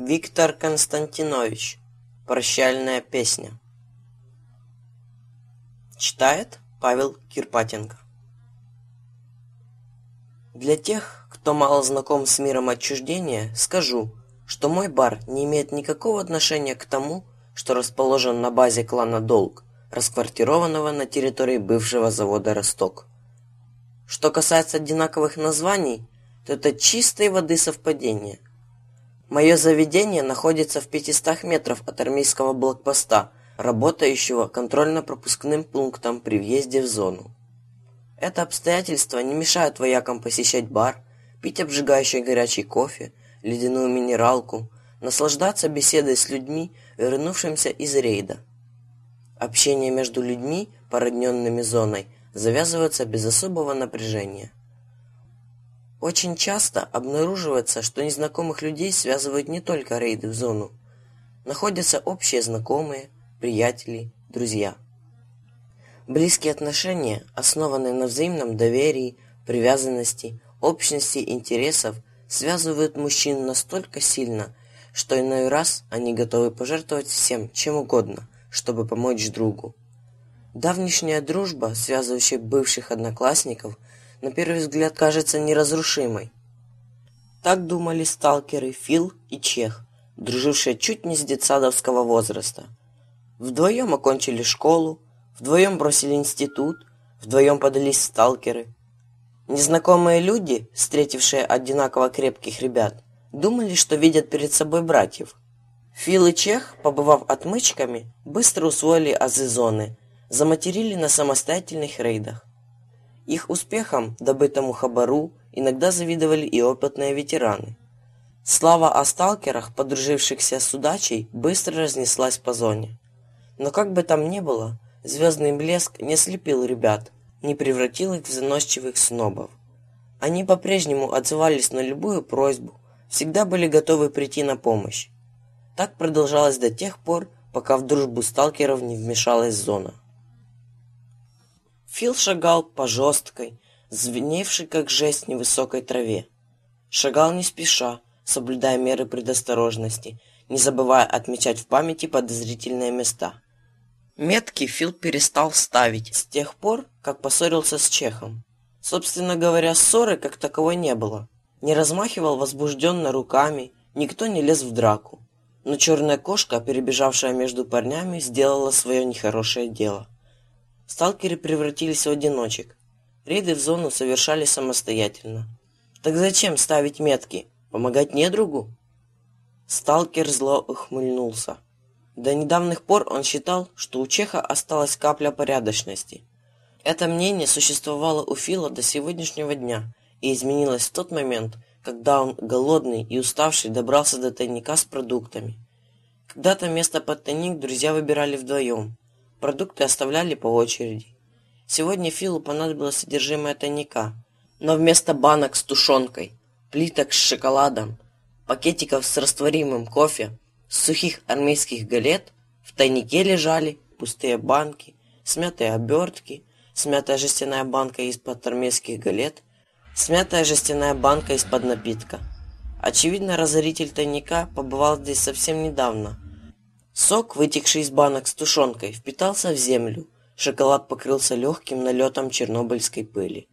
Виктор Константинович. Прощальная песня. Читает Павел Кирпатенко. Для тех, кто мало знаком с миром отчуждения, скажу, что мой бар не имеет никакого отношения к тому, что расположен на базе клана Долг, расквартированного на территории бывшего завода Росток. Что касается одинаковых названий, то это чистой воды совпадение. Мое заведение находится в 500 метров от армейского блокпоста, работающего контрольно-пропускным пунктом при въезде в зону. Это обстоятельство не мешает воякам посещать бар, пить обжигающий горячий кофе, ледяную минералку, наслаждаться беседой с людьми, вернувшимися из рейда. Общение между людьми, породненными зоной, завязывается без особого напряжения. Очень часто обнаруживается, что незнакомых людей связывают не только рейды в зону. Находятся общие знакомые, приятели, друзья. Близкие отношения, основанные на взаимном доверии, привязанности, общности интересов, связывают мужчин настолько сильно, что иной раз они готовы пожертвовать всем, чем угодно, чтобы помочь другу. Давнишняя дружба, связывающая бывших одноклассников – на первый взгляд кажется неразрушимой. Так думали сталкеры Фил и Чех, дружившие чуть не с детсадовского возраста. Вдвоем окончили школу, вдвоем бросили институт, вдвоем подались сталкеры. Незнакомые люди, встретившие одинаково крепких ребят, думали, что видят перед собой братьев. Фил и Чех, побывав отмычками, быстро усвоили азы зоны, заматерили на самостоятельных рейдах. Их успехам, добытому хабару, иногда завидовали и опытные ветераны. Слава о сталкерах, подружившихся с удачей, быстро разнеслась по зоне. Но как бы там ни было, звездный блеск не слепил ребят, не превратил их в заносчивых снобов. Они по-прежнему отзывались на любую просьбу, всегда были готовы прийти на помощь. Так продолжалось до тех пор, пока в дружбу сталкеров не вмешалась зона. Фил шагал по жесткой, звеневшей как жесть невысокой траве. Шагал не спеша, соблюдая меры предосторожности, не забывая отмечать в памяти подозрительные места. Метки Фил перестал ставить с тех пор, как поссорился с Чехом. Собственно говоря, ссоры как таковой не было. Не размахивал возбужденно руками, никто не лез в драку. Но черная кошка, перебежавшая между парнями, сделала свое нехорошее дело. Сталкеры превратились в одиночек. Рейды в зону совершали самостоятельно. Так зачем ставить метки? Помогать недругу? Сталкер зло ухмыльнулся. До недавних пор он считал, что у Чеха осталась капля порядочности. Это мнение существовало у Фила до сегодняшнего дня и изменилось в тот момент, когда он, голодный и уставший, добрался до тайника с продуктами. Когда-то место под тайник друзья выбирали вдвоем – Продукты оставляли по очереди. Сегодня Филу понадобилось содержимое тайника, но вместо банок с тушенкой, плиток с шоколадом, пакетиков с растворимым кофе, сухих армейских галет в тайнике лежали пустые банки, смятые обертки, смятая жестяная банка из-под армейских галет, смятая жестяная банка из-под напитка. Очевидно, разоритель тайника побывал здесь совсем недавно – Сок, вытекший из банок с тушенкой, впитался в землю. Шоколад покрылся легким налетом чернобыльской пыли.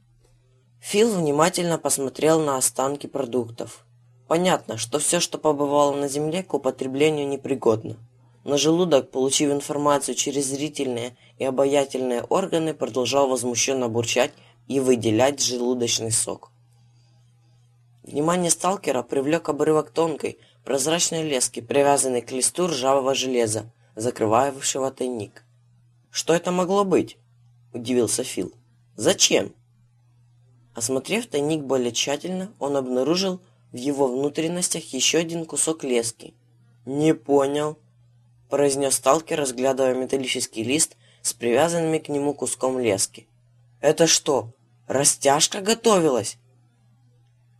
Фил внимательно посмотрел на останки продуктов. Понятно, что все, что побывало на земле, к употреблению непригодно. Но желудок, получив информацию через зрительные и обаятельные органы, продолжал возмущенно бурчать и выделять желудочный сок. Внимание сталкера привлек обрывок тонкой, прозрачной лески, привязанной к листу ржавого железа, закрывавшего тайник. «Что это могло быть?» – удивился Фил. «Зачем?» Осмотрев тайник более тщательно, он обнаружил в его внутренностях еще один кусок лески. «Не понял», – произнес сталкер, разглядывая металлический лист с привязанными к нему куском лески. «Это что, растяжка готовилась?»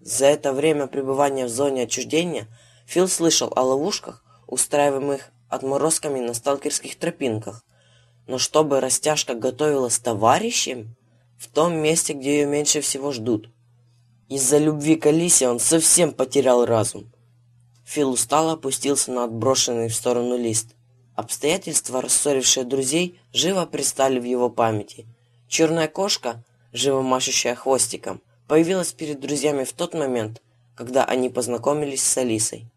За это время пребывания в зоне отчуждения – Фил слышал о ловушках, устраиваемых отморозками на сталкерских тропинках. Но чтобы растяжка готовилась товарищем, в том месте, где ее меньше всего ждут. Из-за любви к Алисе он совсем потерял разум. Фил устало опустился на отброшенный в сторону лист. Обстоятельства, рассорившие друзей, живо пристали в его памяти. Черная кошка, живо машущая хвостиком, появилась перед друзьями в тот момент, когда они познакомились с Алисой.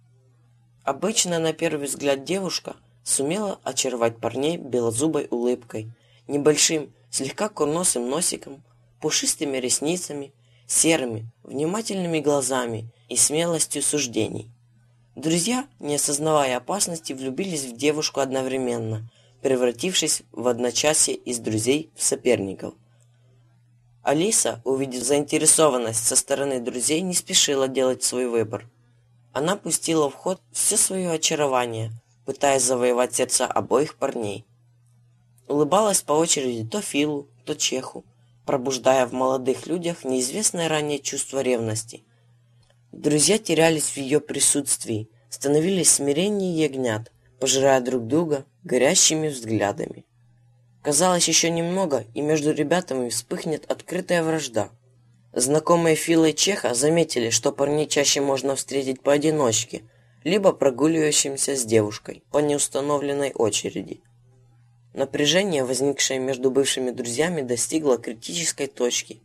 Обычная на первый взгляд девушка сумела очаровать парней белозубой улыбкой, небольшим, слегка курносым носиком, пушистыми ресницами, серыми, внимательными глазами и смелостью суждений. Друзья, не осознавая опасности, влюбились в девушку одновременно, превратившись в одночасье из друзей в соперников. Алиса, увидев заинтересованность со стороны друзей, не спешила делать свой выбор. Она пустила в ход все свое очарование, пытаясь завоевать сердца обоих парней. Улыбалась по очереди то Филу, то Чеху, пробуждая в молодых людях неизвестное ранее чувство ревности. Друзья терялись в ее присутствии, становились смиреннее ягнят, пожирая друг друга горящими взглядами. Казалось, еще немного, и между ребятами вспыхнет открытая вражда. Знакомые Фила и Чеха заметили, что парней чаще можно встретить поодиночке, либо прогуливающимся с девушкой по неустановленной очереди. Напряжение, возникшее между бывшими друзьями, достигло критической точки.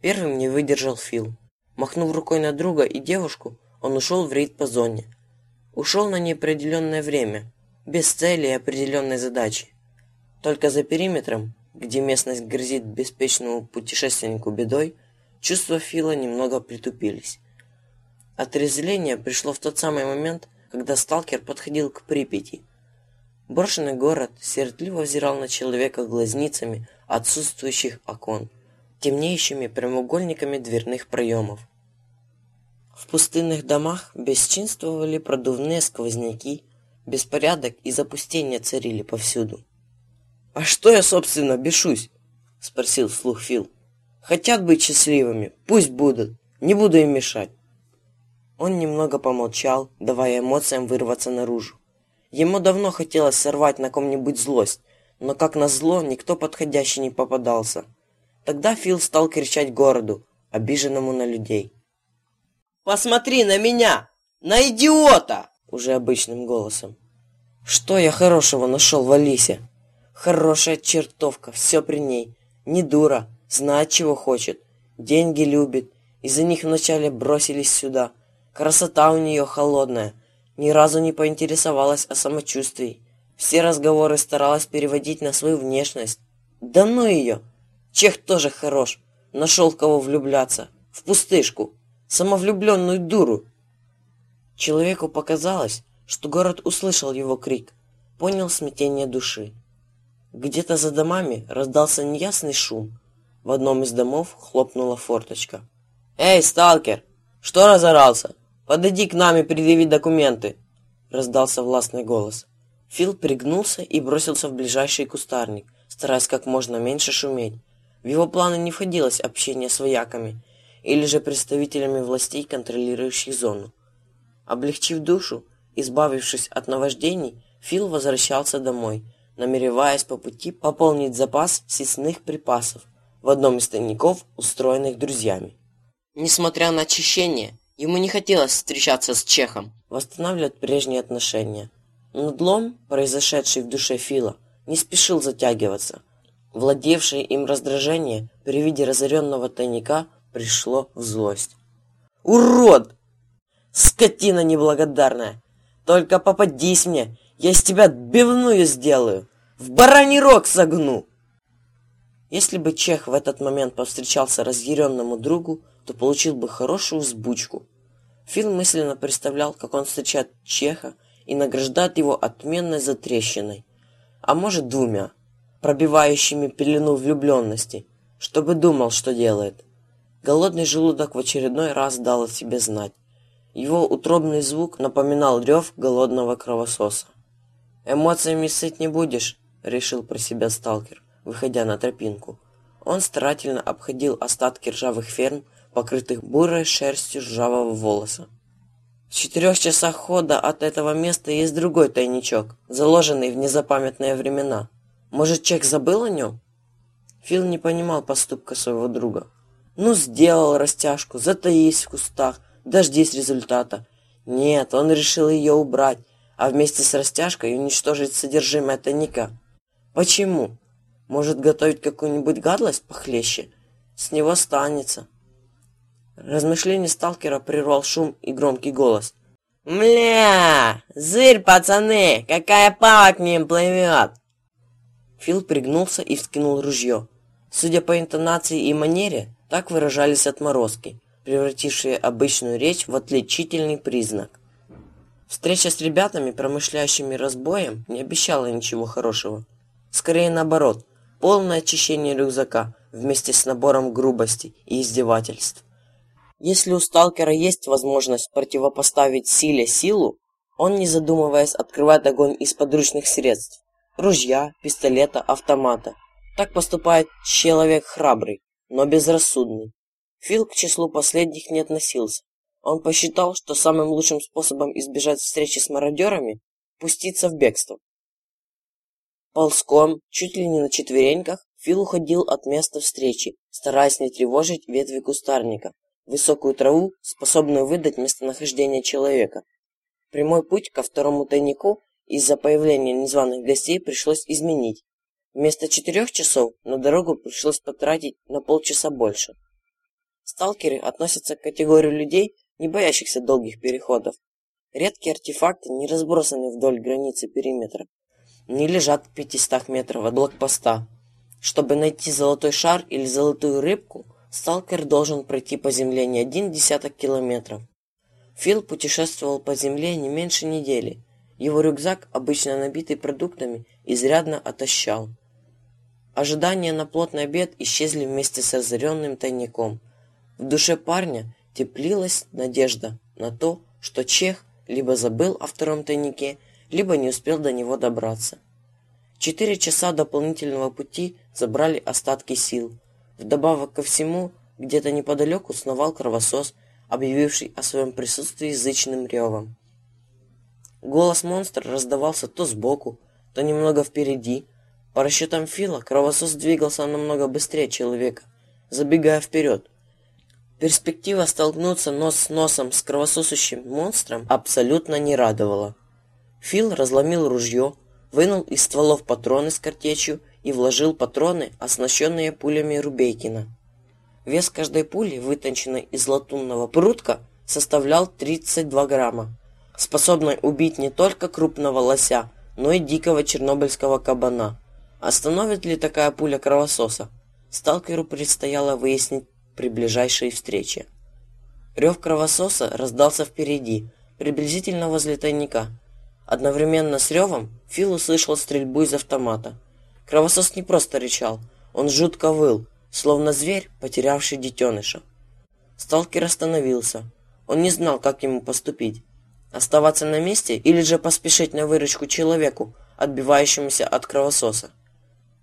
Первым не выдержал Фил. Махнув рукой на друга и девушку, он ушел в рейд по зоне. Ушел на неопределенное время, без цели и определенной задачи. Только за периметром, где местность грозит беспечному путешественнику бедой, чувства Фила немного притупились. Отрезвление пришло в тот самый момент, когда сталкер подходил к Припяти. Брошенный город сердливо взирал на человека глазницами отсутствующих окон – темнеющими прямоугольниками дверных проемов. В пустынных домах бесчинствовали продувные сквозняки, беспорядок и запустение царили повсюду. «А что я, собственно, бешусь?» — спросил вслух Фил. «Хотят быть счастливыми, пусть будут, не буду им мешать». Он немного помолчал, давая эмоциям вырваться наружу. Ему давно хотелось сорвать на ком-нибудь злость, но, как назло, никто подходящий не попадался — Тогда Фил стал кричать городу, обиженному на людей. «Посмотри на меня! На идиота!» Уже обычным голосом. «Что я хорошего нашел в Алисе? Хорошая чертовка, все при ней. Не дура, знает, чего хочет. Деньги любит. Из-за них вначале бросились сюда. Красота у нее холодная. Ни разу не поинтересовалась о самочувствии. Все разговоры старалась переводить на свою внешность. Да ну ее! Чех тоже хорош. Нашел кого влюбляться. В пустышку. Самовлюбленную дуру. Человеку показалось, что город услышал его крик, понял смятение души. Где-то за домами раздался неясный шум. В одном из домов хлопнула форточка. «Эй, сталкер! Что разорался? Подойди к нам и предъяви документы!» Раздался властный голос. Фил пригнулся и бросился в ближайший кустарник, стараясь как можно меньше шуметь. В его планы не входилось общение с вояками или же представителями властей, контролирующих зону. Облегчив душу, избавившись от наваждений, Фил возвращался домой, намереваясь по пути пополнить запас съестных припасов в одном из тайников, устроенных друзьями. Несмотря на очищение, ему не хотелось встречаться с Чехом, восстанавливать прежние отношения. Надлом, произошедший в душе Фила, не спешил затягиваться – Владевшее им раздражение при виде разоренного тайника пришло в злость. «Урод! Скотина неблагодарная! Только попадись мне, я из тебя отбивную сделаю! В бараний рог согну!» Если бы Чех в этот момент повстречался разъяренному другу, то получил бы хорошую взбучку. Фил мысленно представлял, как он встречает Чеха и награждает его отменной затрещиной, а может двумя – пробивающими пелену влюбленности, чтобы думал, что делает. Голодный желудок в очередной раз дал о себе знать. Его утробный звук напоминал рев голодного кровососа. «Эмоциями сыть не будешь», — решил про себя сталкер, выходя на тропинку. Он старательно обходил остатки ржавых ферм, покрытых бурой шерстью ржавого волоса. В четырех часах хода от этого места есть другой тайничок, заложенный в незапамятные времена — может, Чек забыл о нем? Фил не понимал поступка своего друга. Ну, сделал растяжку, затаись в кустах, дождись результата. Нет, он решил ее убрать, а вместе с растяжкой уничтожить содержимое тайника. Почему? Может, готовить какую-нибудь гадость похлеще? С него станется. Размышление сталкера прервал шум и громкий голос. «Мля! Зырь, пацаны! Какая пала к ним плывет!» Фил пригнулся и вскинул ружье. Судя по интонации и манере, так выражались отморозки, превратившие обычную речь в отличительный признак. Встреча с ребятами, промышляющими разбоем, не обещала ничего хорошего. Скорее наоборот, полное очищение рюкзака вместе с набором грубости и издевательств. Если у сталкера есть возможность противопоставить силе силу, он, не задумываясь, открывает огонь из подручных средств – ружья, пистолета, автомата. Так поступает человек храбрый, но безрассудный. Фил к числу последних не относился. Он посчитал, что самым лучшим способом избежать встречи с мародерами – пуститься в бегство. Ползком, чуть ли не на четвереньках, Фил уходил от места встречи, стараясь не тревожить ветви кустарника, высокую траву, способную выдать местонахождение человека. Прямой путь ко второму тайнику из-за появления незваных гостей пришлось изменить. Вместо четырех часов на дорогу пришлось потратить на полчаса больше. Сталкеры относятся к категории людей, не боящихся долгих переходов. Редкие артефакты не разбросаны вдоль границы периметра, не лежат в 500 метров от блокпоста. Чтобы найти золотой шар или золотую рыбку, сталкер должен пройти по земле не один десяток километров. Фил путешествовал по земле не меньше недели. Его рюкзак, обычно набитый продуктами, изрядно отощал. Ожидания на плотный обед исчезли вместе с озаренным тайником. В душе парня теплилась надежда на то, что Чех либо забыл о втором тайнике, либо не успел до него добраться. Четыре часа дополнительного пути забрали остатки сил. Вдобавок ко всему, где-то неподалеку сновал кровосос, объявивший о своем присутствии язычным ревом. Голос монстра раздавался то сбоку, то немного впереди. По расчетам Фила, кровосос двигался намного быстрее человека, забегая вперед. Перспектива столкнуться нос с носом с кровососущим монстром абсолютно не радовала. Фил разломил ружье, вынул из стволов патроны с картечью и вложил патроны, оснащенные пулями Рубейкина. Вес каждой пули, вытонченной из латунного прутка, составлял 32 грамма, способной убить не только крупного лося, но и дикого чернобыльского кабана. Остановит ли такая пуля кровососа? Сталкеру предстояло выяснить при ближайшей встрече. Рев кровососа раздался впереди, приблизительно возле тайника. Одновременно с ревом Фил услышал стрельбу из автомата. Кровосос не просто рычал, он жутко выл, словно зверь, потерявший детеныша. Сталкер остановился. Он не знал, как ему поступить. Оставаться на месте или же поспешить на выручку человеку, отбивающемуся от кровососа.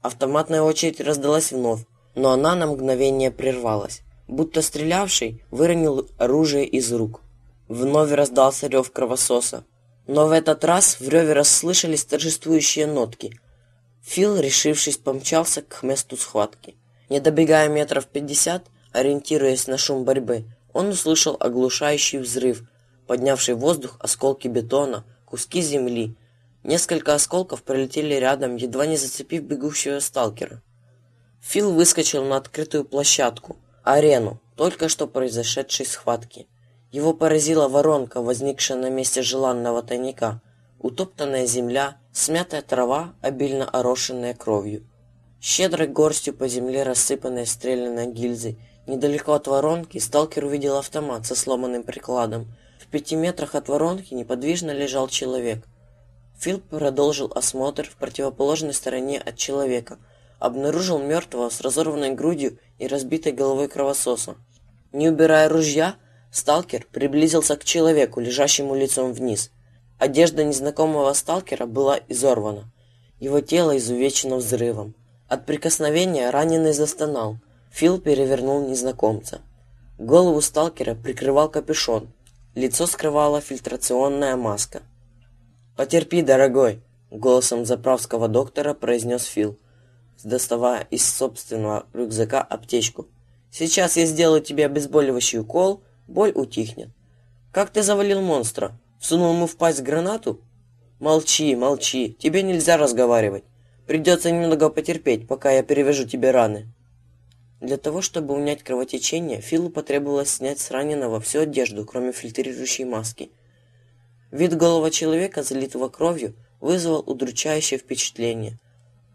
Автоматная очередь раздалась вновь но она на мгновение прервалась, будто стрелявший выронил оружие из рук. Вновь раздался рев кровососа, но в этот раз в реве расслышались торжествующие нотки. Фил, решившись, помчался к месту схватки. Не добегая метров пятьдесят, ориентируясь на шум борьбы, он услышал оглушающий взрыв, поднявший в воздух осколки бетона, куски земли. Несколько осколков пролетели рядом, едва не зацепив бегущего сталкера. Фил выскочил на открытую площадку, арену, только что произошедшей схватки. Его поразила воронка, возникшая на месте желанного тайника, утоптанная земля, смятая трава, обильно орошенная кровью. Щедрой горстью по земле рассыпанной стрелянной гильзой, недалеко от воронки сталкер увидел автомат со сломанным прикладом. В пяти метрах от воронки неподвижно лежал человек. Фил продолжил осмотр в противоположной стороне от человека – обнаружил мертвого с разорванной грудью и разбитой головой кровососа. Не убирая ружья, сталкер приблизился к человеку, лежащему лицом вниз. Одежда незнакомого сталкера была изорвана. Его тело изувечено взрывом. От прикосновения раненый застонал. Фил перевернул незнакомца. Голову сталкера прикрывал капюшон. Лицо скрывала фильтрационная маска. «Потерпи, дорогой!» — голосом заправского доктора произнес Фил доставая из собственного рюкзака аптечку. «Сейчас я сделаю тебе обезболивающий укол, боль утихнет». Как ты завалил монстра? Всунул ему в пасть гранату? Молчи, молчи, тебе нельзя разговаривать. Придется немного потерпеть, пока я перевяжу тебе раны. Для того, чтобы унять кровотечение, Филу потребовалось снять с раненого всю одежду, кроме фильтрирующей маски. Вид голого человека, залитого кровью, вызвал удручающее впечатление.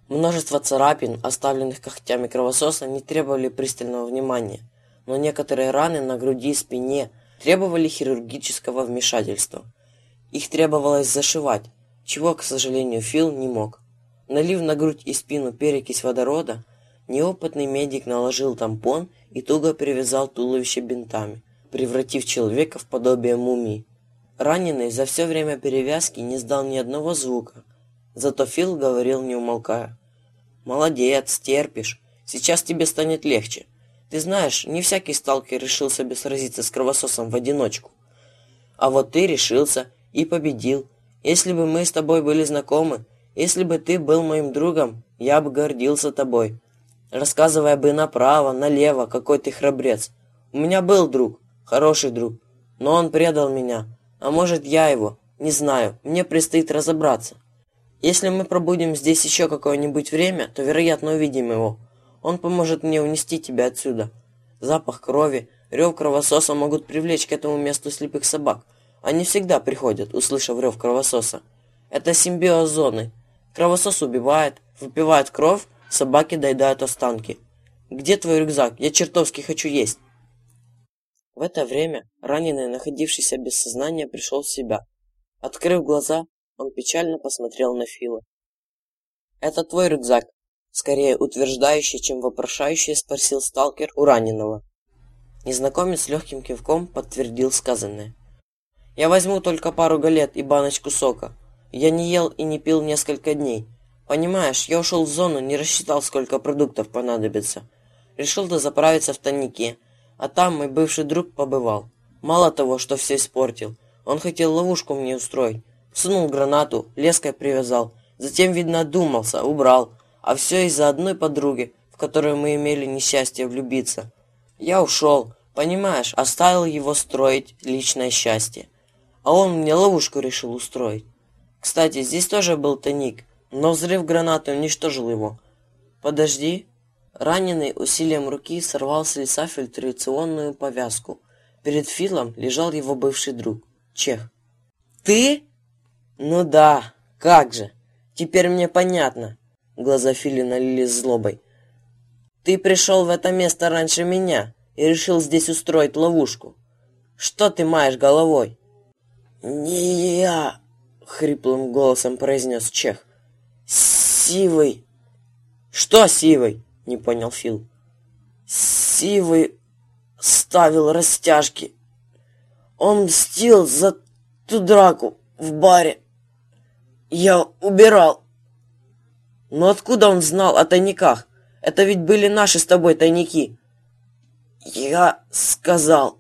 Множество царапин, оставленных когтями кровососа, не требовали пристального внимания, но некоторые раны на груди и спине требовали хирургического вмешательства. Их требовалось зашивать, чего, к сожалению, Фил не мог. Налив на грудь и спину перекись водорода, неопытный медик наложил тампон и туго перевязал туловище бинтами, превратив человека в подобие мумии. Раненый за все время перевязки не сдал ни одного звука, зато Фил говорил не умолкая. «Молодец, терпишь. Сейчас тебе станет легче. Ты знаешь, не всякий сталкер решился бы сразиться с кровососом в одиночку. А вот ты решился и победил. Если бы мы с тобой были знакомы, если бы ты был моим другом, я бы гордился тобой. Рассказывая бы направо, налево, какой ты храбрец. У меня был друг, хороший друг, но он предал меня. А может, я его, не знаю, мне предстоит разобраться. Если мы пробудем здесь еще какое-нибудь время, то, вероятно, увидим его. Он поможет мне унести тебя отсюда. Запах крови, рев кровососа могут привлечь к этому месту слепых собак. Они всегда приходят, услышав рев кровососа. Это симбиоз зоны. Кровосос убивает, выпивает кровь, собаки доедают останки. Где твой рюкзак? Я чертовски хочу есть. В это время раненый, находившийся без сознания, пришел в себя. Открыв глаза, он печально посмотрел на Фила. «Это твой рюкзак», — скорее утверждающий, чем вопрошающий спросил сталкер у раненого. Незнакомец легким кивком подтвердил сказанное. «Я возьму только пару галет и баночку сока. Я не ел и не пил несколько дней. Понимаешь, я ушел в зону, не рассчитал, сколько продуктов понадобится. Решил дозаправиться в тайнике, а там мой бывший друг побывал. Мало того, что все испортил, он хотел ловушку мне устроить. Сунул гранату, леской привязал. Затем, видно, одумался, убрал. А все из-за одной подруги, в которую мы имели несчастье влюбиться. Я ушел, понимаешь, оставил его строить личное счастье. А он мне ловушку решил устроить. Кстати, здесь тоже был тайник, но взрыв гранаты уничтожил его. Подожди. Раненый усилием руки сорвал с лица фильтрационную повязку. Перед Филом лежал его бывший друг, Чех. «Ты?» «Ну да, как же. Теперь мне понятно». Глаза Фили налились злобой. «Ты пришел в это место раньше меня и решил здесь устроить ловушку. Что ты маешь головой?» «Не я», — хриплым голосом произнес Чех. «Сивый!» «Что Сивый?» — не понял Фил. «Сивый ставил растяжки. Он мстил за ту драку в баре. Я убирал». «Но откуда он знал о тайниках? Это ведь были наши с тобой тайники». «Я сказал.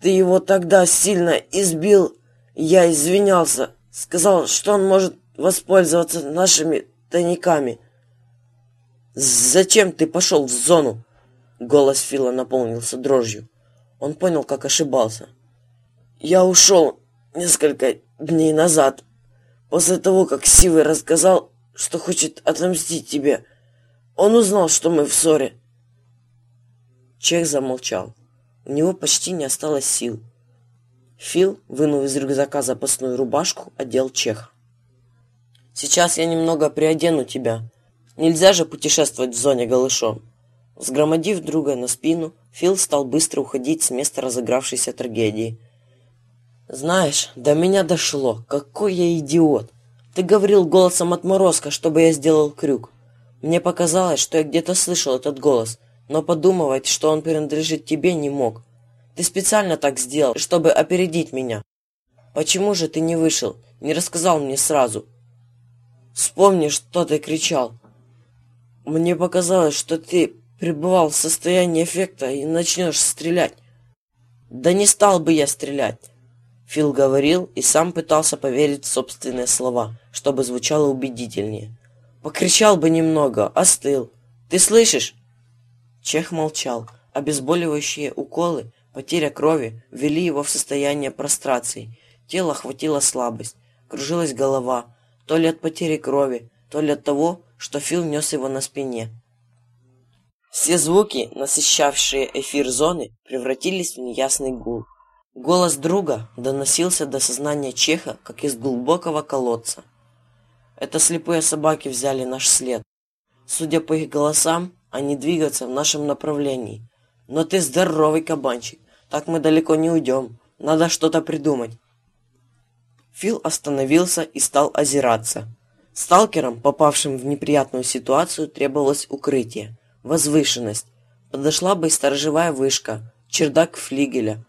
Ты его тогда сильно избил я извинялся, сказал, что он может воспользоваться нашими тайниками. «Зачем ты пошел в зону?» Голос Фила наполнился дрожью. Он понял, как ошибался. «Я ушел несколько дней назад, после того, как Сивый рассказал, что хочет отомстить тебе. Он узнал, что мы в ссоре». Чех замолчал. У него почти не осталось сил. Фил, вынул из рюкзака запасную рубашку, одел чеха. «Сейчас я немного приодену тебя. Нельзя же путешествовать в зоне голышом». Сгромодив друга на спину, Фил стал быстро уходить с места разыгравшейся трагедии. «Знаешь, до меня дошло. Какой я идиот! Ты говорил голосом отморозка, чтобы я сделал крюк. Мне показалось, что я где-то слышал этот голос, но подумывать, что он принадлежит тебе, не мог. Ты специально так сделал, чтобы опередить меня. Почему же ты не вышел, не рассказал мне сразу? Вспомни, что ты кричал. Мне показалось, что ты пребывал в состоянии эффекта и начнешь стрелять. Да не стал бы я стрелять. Фил говорил и сам пытался поверить в собственные слова, чтобы звучало убедительнее. Покричал бы немного, остыл. Ты слышишь? Чех молчал. Обезболивающие уколы Потеря крови ввели его в состояние прострации. Тело охватила слабость. Кружилась голова. То ли от потери крови, то ли от того, что Фил нес его на спине. Все звуки, насыщавшие эфир зоны, превратились в неясный гул. Голос друга доносился до сознания Чеха, как из глубокого колодца. Это слепые собаки взяли наш след. Судя по их голосам, они двигаются в нашем направлении. Но ты здоровый кабанчик. Так мы далеко не уйдем. Надо что-то придумать. Фил остановился и стал озираться. Сталкерам, попавшим в неприятную ситуацию, требовалось укрытие, возвышенность. Подошла бы и сторожевая вышка, чердак флигеля.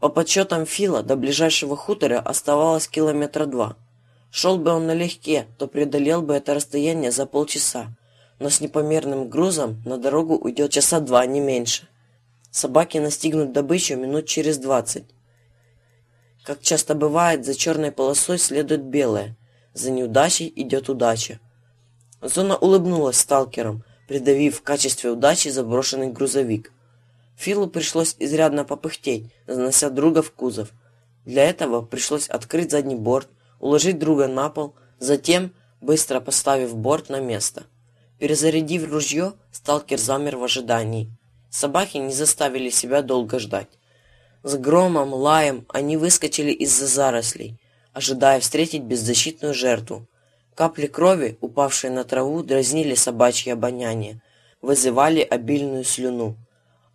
По подсчетам Фила, до ближайшего хутора оставалось километра два. Шел бы он налегке, то преодолел бы это расстояние за полчаса, но с непомерным грузом на дорогу уйдет часа два, не меньше. Собаки настигнут добычу минут через двадцать. Как часто бывает, за черной полосой следует белая, за неудачей идет удача. Зона улыбнулась сталкерам, придавив в качестве удачи заброшенный грузовик. Филу пришлось изрядно попыхтеть, занося друга в кузов. Для этого пришлось открыть задний борт, уложить друга на пол, затем, быстро поставив борт на место. Перезарядив ружье, сталкер замер в ожидании. Собаки не заставили себя долго ждать. С громом, лаем они выскочили из-за зарослей, ожидая встретить беззащитную жертву. Капли крови, упавшие на траву, дразнили собачье обоняние, вызывали обильную слюну.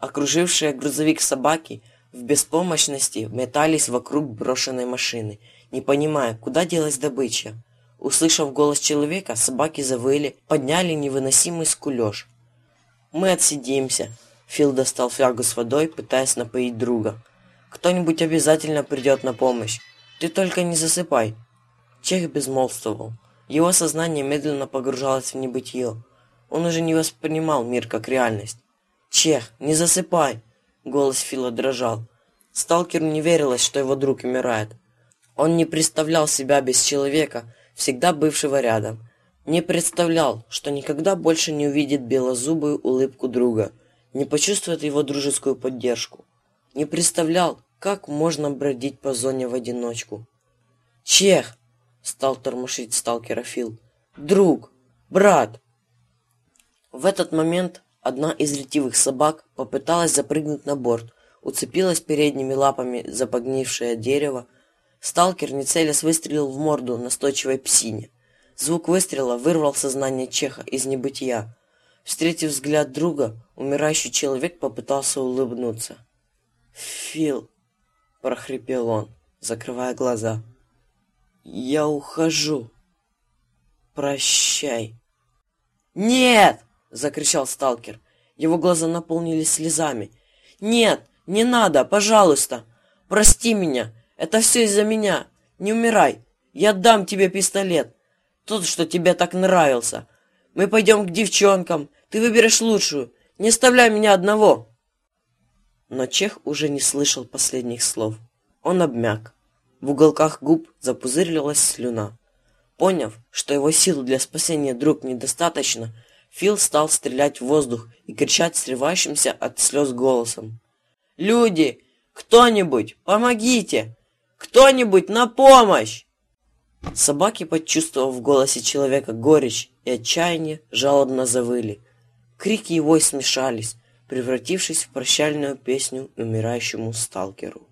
Окружившие грузовик собаки в беспомощности метались вокруг брошенной машины, не понимая, куда делась добыча. Услышав голос человека, собаки завыли, подняли невыносимый скулеж. «Мы отсидимся», Фил достал флягу с водой, пытаясь напоить друга. «Кто-нибудь обязательно придет на помощь. Ты только не засыпай». Чех безмолвствовал. Его сознание медленно погружалось в небытие. Он уже не воспринимал мир как реальность. «Чех, не засыпай!» Голос Фила дрожал. Сталкеру не верилось, что его друг умирает. Он не представлял себя без человека, всегда бывшего рядом. Не представлял, что никогда больше не увидит белозубую улыбку друга – не почувствует его дружескую поддержку. Не представлял, как можно бродить по зоне в одиночку. «Чех!» — стал тормошить сталкера Фил. «Друг! Брат!» В этот момент одна из ретивых собак попыталась запрыгнуть на борт, уцепилась передними лапами за погнившее дерево. Сталкер, не целясь, выстрелил в морду настойчивой псине. Звук выстрела вырвал сознание Чеха из небытия. Встретив взгляд друга, умирающий человек попытался улыбнуться. «Фил!» – прохрипел он, закрывая глаза. «Я ухожу. Прощай!» «Нет!» – закричал сталкер. Его глаза наполнились слезами. «Нет! Не надо! Пожалуйста! Прости меня! Это все из-за меня! Не умирай! Я дам тебе пистолет! Тот, что тебе так нравился! Мы пойдем к девчонкам. Ты выберешь лучшую. Не оставляй меня одного. Но Чех уже не слышал последних слов. Он обмяк. В уголках губ запузырилась слюна. Поняв, что его сил для спасения друг недостаточно, Фил стал стрелять в воздух и кричать срывающимся от слез голосом. «Люди! Кто-нибудь! Помогите! Кто-нибудь на помощь!» Собаки, почувствовав в голосе человека горечь и отчаяние, жалобно завыли. Крики его смешались, превратившись в прощальную песню умирающему сталкеру.